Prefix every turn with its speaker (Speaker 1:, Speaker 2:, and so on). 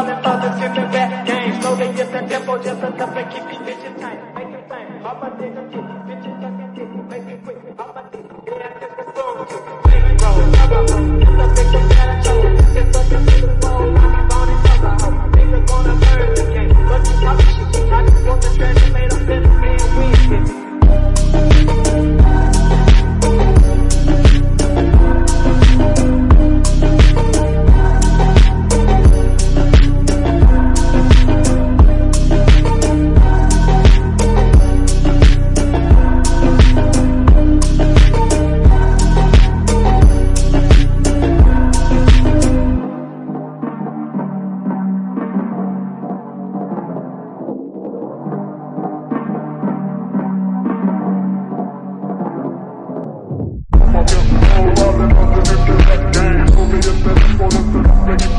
Speaker 1: falling the tipping back game. Slowly get the tempo just to keep these bitches tight. Make it tight. All my niggas get bitches. Make it quick. Control. Big roll,
Speaker 2: All of them on the internet game. Me a best for it